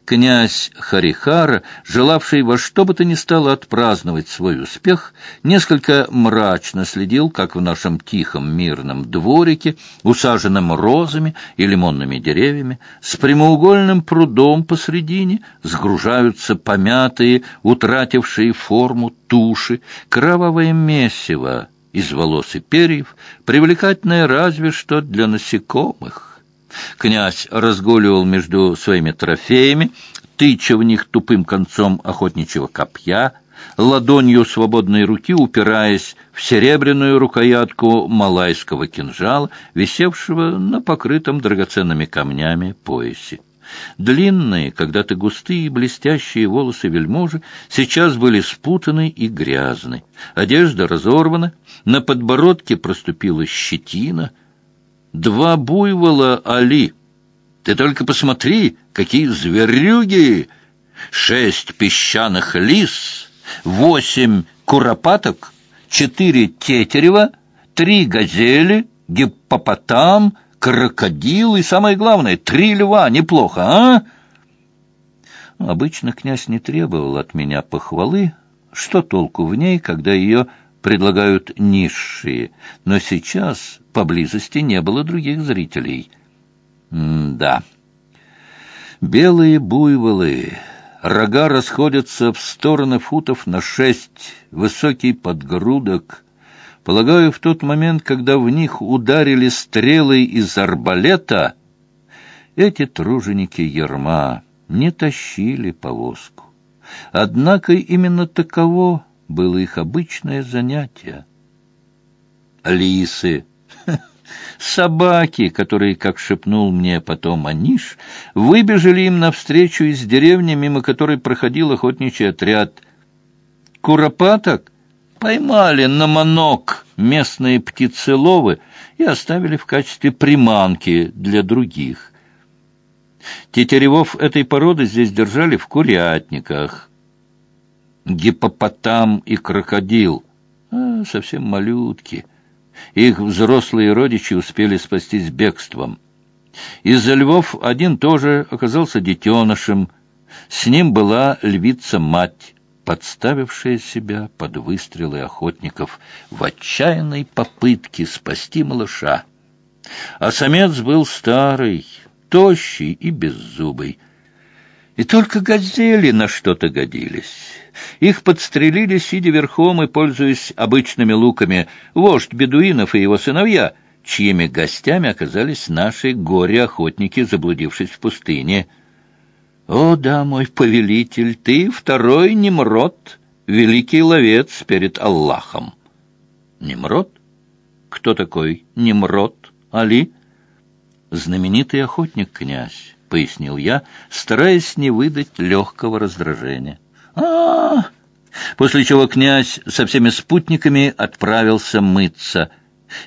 A: Князь Харихара, желавший во что бы то ни стало отпраздновать свой успех, несколько мрачно следил, как в нашем тихом мирном дворике, усаженном розами и лимонными деревьями, с прямоугольным прудом посредине сгружаются помятые, утратившие форму туши, кровавое месиво из волос и перьев, привлекательное разве что для насекомых. Князь разгуливал между своими трофеями, тыча в них тупым концом охотничьего копья, ладонью свободной руки упираясь в серебряную рукоятку малайского кинжала, висевшего на покрытом драгоценными камнями поясе. Длинные, когда-то густые и блестящие волосы вельможи сейчас были спутаны и грязны. Одежда разорвана, на подбородке проступила щетина — Два буйвола Али. Ты только посмотри, какие зверюги! Шесть песчаных лис, восемь куропаток, четыре тетерева, три газели, гиппопотам, крокодил и, самое главное, три льва. Неплохо, а? Обычно князь не требовал от меня похвалы. Что толку в ней, когда ее предлагают низшие, но сейчас поблизости не было других зрителей. М да. Белые буйволы, рога расходятся в стороны футов на шесть, высокий подгрудок. Полагаю, в тот момент, когда в них ударили стрелы из арбалета, эти труженики ерма не тащили повозку. Однако именно таково было их обычное занятие. Лисы, собаки, которые, как шепнул мне потом Аниш, выбежали им навстречу из деревни, мимо которой проходил охотничий отряд. Куропаток поймали на манок местные птицеловы и оставили в качестве приманки для других. Тетеревов этой породы здесь держали в курятниках. Гипопотам и крокодил. А, совсем малютки. Их взрослые родичи успели спастись бегством. Из-за львов один тоже оказался детенышем. С ним была львица-мать, подставившая себя под выстрелы охотников в отчаянной попытке спасти малыша. А самец был старый, тощий и беззубый. И только газели на что-то годились. Их подстрелили, сидя верхом и пользуясь обычными луками, вождь бедуинов и его сыновья, чьими гостями оказались наши горе-охотники, заблудившись в пустыне. «О да, мой повелитель, ты второй Немрод, великий ловец перед Аллахом». «Немрод? Кто такой Немрод, Али?» «Знаменитый охотник-князь», — пояснил я, стараясь не выдать легкого раздражения. А, После чего князь со всеми спутниками отправился мыться.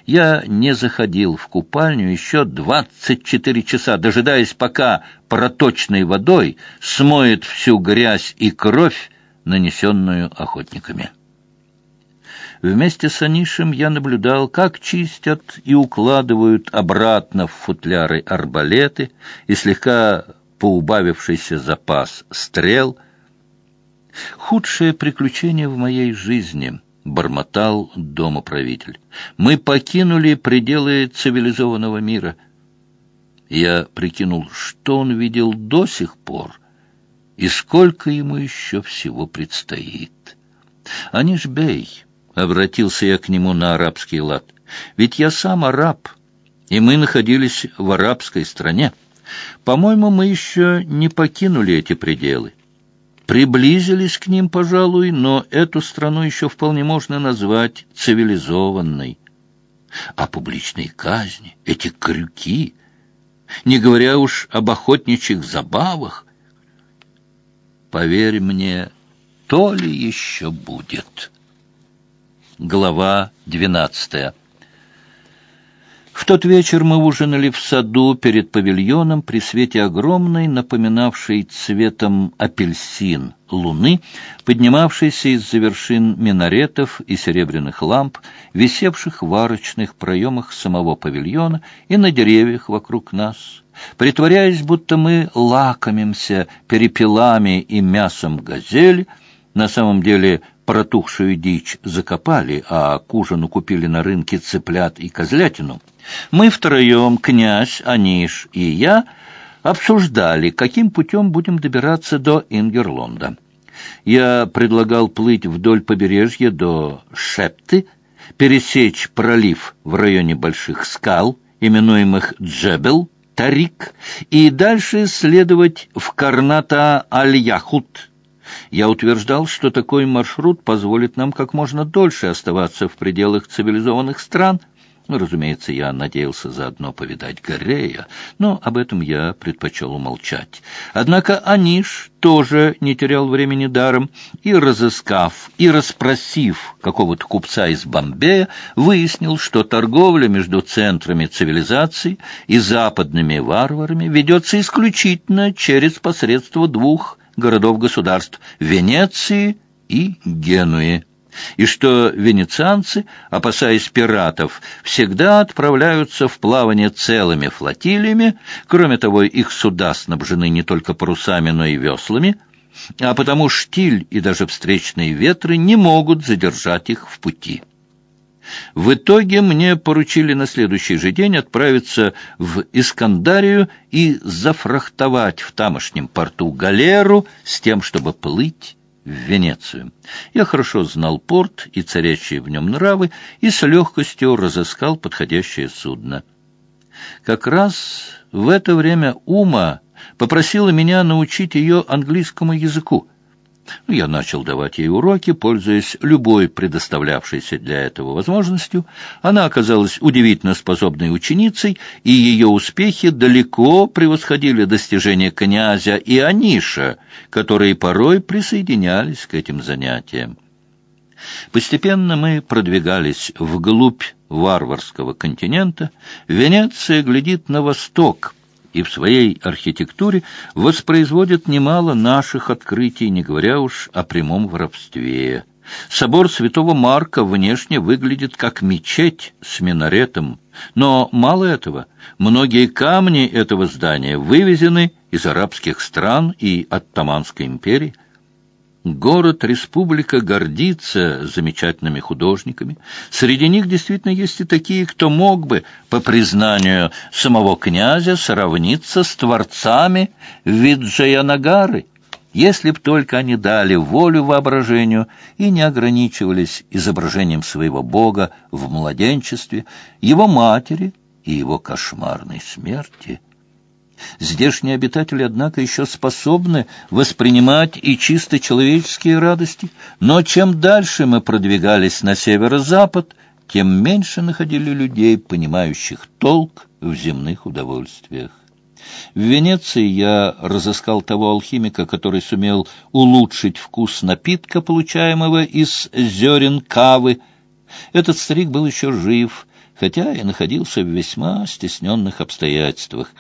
A: Я не заходил в купальню еще двадцать четыре часа, дожидаясь, пока проточной водой смоет всю грязь и кровь, нанесенную охотниками. Вместе с Анишем я наблюдал, как чистят и укладывают обратно в футляры арбалеты и слегка поубавившийся запас стрел. «Худшее приключение в моей жизни», — бормотал домоправитель. «Мы покинули пределы цивилизованного мира». Я прикинул, что он видел до сих пор и сколько ему еще всего предстоит. Аниш Бей Обратился я к нему на арабский лад. Ведь я сам араб, и мы находились в арабской стране. По-моему, мы еще не покинули эти пределы. Приблизились к ним, пожалуй, но эту страну еще вполне можно назвать цивилизованной. А публичные казни, эти крюки, не говоря уж об охотничьих забавах, поверь мне, то ли еще будет». Глава двенадцатая. В тот вечер мы ужинали в саду перед павильоном при свете огромной, напоминавшей цветом апельсин, луны, поднимавшейся из-за вершин минаретов и серебряных ламп, висевших в арочных проемах самого павильона и на деревьях вокруг нас. Притворяясь, будто мы лакомимся перепелами и мясом газель, на самом деле протухшую дичь закопали, а к ужину купили на рынке цыплят и козлятину, мы втроем, князь, Аниш и я, обсуждали, каким путем будем добираться до Ингерлонда. Я предлагал плыть вдоль побережья до Шепты, пересечь пролив в районе больших скал, именуемых Джебел, Тарик, и дальше следовать в Карната-Аль-Яхут, я утверждал, что такой маршрут позволит нам как можно дольше оставаться в пределах цивилизованных стран. Ну, разумеется, я надеялся заодно повидать Горея, но об этом я предпочел умолчать. Однако Аниш тоже не терял времени даром, и, разыскав и расспросив какого-то купца из Бомбея, выяснил, что торговля между центрами цивилизации и западными варварами ведется исключительно через посредство двух городов-государств Венеции и Генуи, и что венецианцы, опасаясь пиратов, всегда отправляются в плавание целыми флотилиями, кроме того, их суда снабжены не только парусами, но и веслами, а потому штиль и даже встречные ветры не могут задержать их в пути. В итоге мне поручили на следующий же день отправиться в Искандарию и зафрахтовать в тамошнем порту галеру с тем, чтобы плыть в Венецию. Я хорошо знал порт и царящие в нем нравы и с легкостью разыскал подходящее судно. Как раз в это время Ума попросила меня научить ее английскому языку, я начал давать ей уроки, пользуясь любой предоставлявшейся для этого возможностью. Она оказалась удивительно способной ученицей, и ее успехи далеко превосходили достижения князя и Аниша, которые порой присоединялись к этим занятиям. Постепенно мы продвигались вглубь варварского континента. Венеция глядит на восток, и в своей архитектуре воспроизводит немало наших открытий, не говоря уж о прямом воровстве. Собор святого Марка внешне выглядит как мечеть с минаретом, но мало этого. Многие камни этого здания вывезены из арабских стран и Оттоманской империи. Город-республика гордится замечательными художниками. Среди них действительно есть и такие, кто мог бы, по признанию самого князя, сравниться с творцами Виджаянагары, если б только они дали волю воображению и не ограничивались изображением своего бога в младенчестве, его матери и его кошмарной смерти – Здешние обитатели, однако, еще способны воспринимать и чисто человеческие радости, но чем дальше мы продвигались на северо-запад, тем меньше находили людей, понимающих толк в земных удовольствиях. В Венеции я разыскал того алхимика, который сумел улучшить вкус напитка, получаемого из зерен кавы. Этот старик был еще жив, хотя и находился в весьма стесненных обстоятельствах.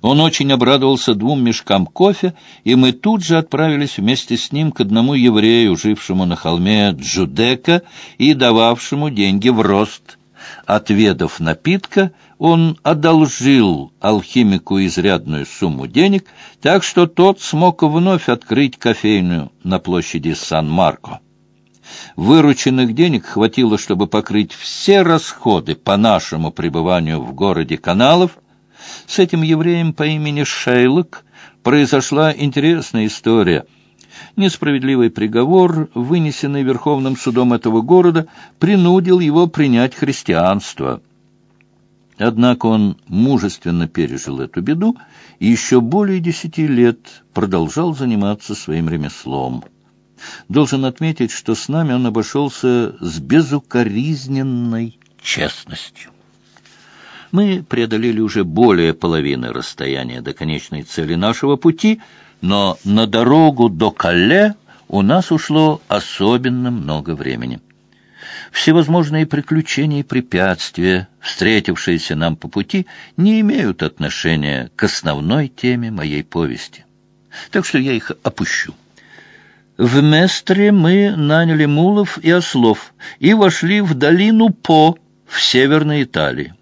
A: Он очень обрадовался двум мешкам кофе, и мы тут же отправились вместе с ним к одному еврею, жившему на холме Джудека и дававшему деньги в рост. Отведав напитка, он одолжил алхимику изрядную сумму денег, так что тот смог вновь открыть кофейную на площади Сан-Марко. Вырученных денег хватило, чтобы покрыть все расходы по нашему пребыванию в городе каналов, с этим евреем по имени Шейлок произошла интересная история. Несправедливый приговор, вынесенный Верховным судом этого города, принудил его принять христианство. Однако он мужественно пережил эту беду и еще более десяти лет продолжал заниматься своим ремеслом. Должен отметить, что с нами он обошелся с безукоризненной честностью. Мы преодолели уже более половины расстояния до конечной цели нашего пути, но на дорогу до Калле у нас ушло особенно много времени. Всевозможные приключения и препятствия, встретившиеся нам по пути, не имеют отношения к основной теме моей повести. Так что я их опущу. В Местре мы наняли мулов и ослов и вошли в долину По в Северной Италии.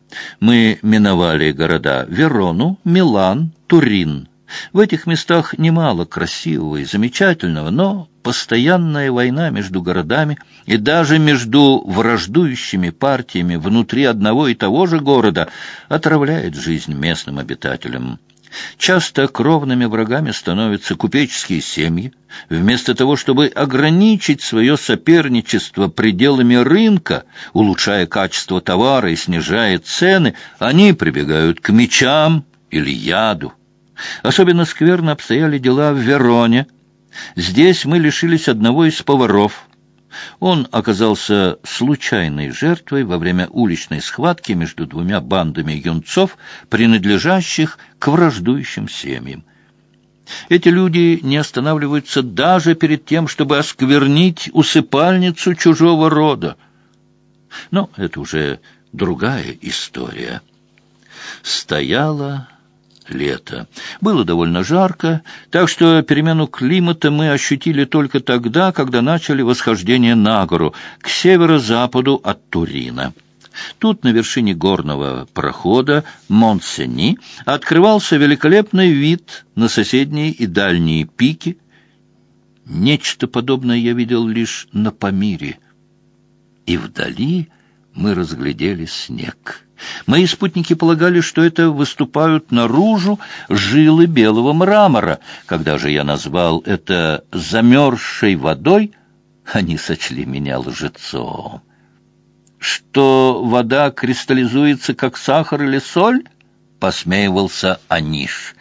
A: Мы миновали города Верону, Милан, Турин. В этих местах немало красивого и замечательного, но постоянная война между городами и даже между враждующими партиями внутри одного и того же города отравляет жизнь местным обитателям. Часто кровными врагами становятся купеческие семьи. Вместо того, чтобы ограничить свое соперничество пределами рынка, улучшая качество товара и снижая цены, они прибегают к мечам или яду. Особенно скверно обстояли дела в Вероне. Здесь мы лишились одного из поваров – он оказался случайной жертвой во время уличной схватки между двумя бандами юнцов, принадлежащих к враждующим семьям. Эти люди не останавливаются даже перед тем, чтобы осквернить усыпальницу чужого рода. Но это уже другая история. Стояла лето. Было довольно жарко, так что перемену климата мы ощутили только тогда, когда начали восхождение на гору, к северо-западу от Турина. Тут, на вершине горного прохода Монсени, открывался великолепный вид на соседние и дальние пики. Нечто подобное я видел лишь на Памире. И вдали мы разглядели снег. Мои спутники полагали, что это выступают наружу жилы белого мрамора. Когда же я назвал это замерзшей водой, они сочли меня лжецом. Что вода кристаллизуется, как сахар или соль? Посмеивался Аниш.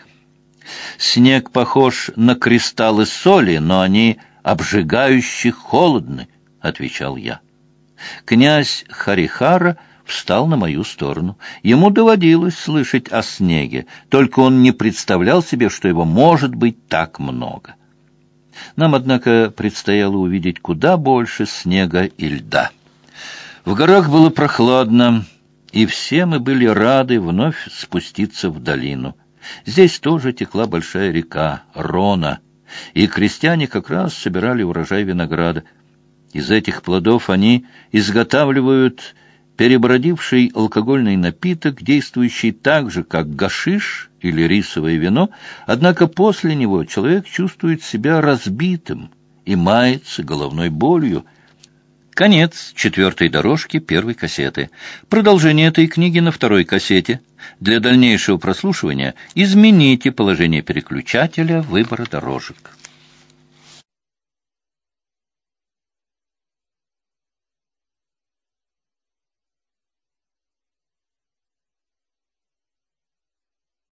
A: Снег похож на кристаллы соли, но они обжигающе холодны, — отвечал я. Князь Харихара — встал на мою сторону. Ему доводилось слышать о снеге, только он не представлял себе, что его может быть так много. Нам, однако, предстояло увидеть куда больше снега и льда. В горах было прохладно, и все мы были рады вновь спуститься в долину. Здесь тоже текла большая река, Рона, и крестьяне как раз собирали урожай винограда. Из этих плодов они изготавливают перебродивший алкогольный напиток, действующий так же, как гашиш или рисовое вино, однако после него человек чувствует себя разбитым и мается головной болью. Конец четвертой дорожки первой кассеты. Продолжение этой книги на второй кассете. Для дальнейшего прослушивания измените положение переключателя выбора дорожек.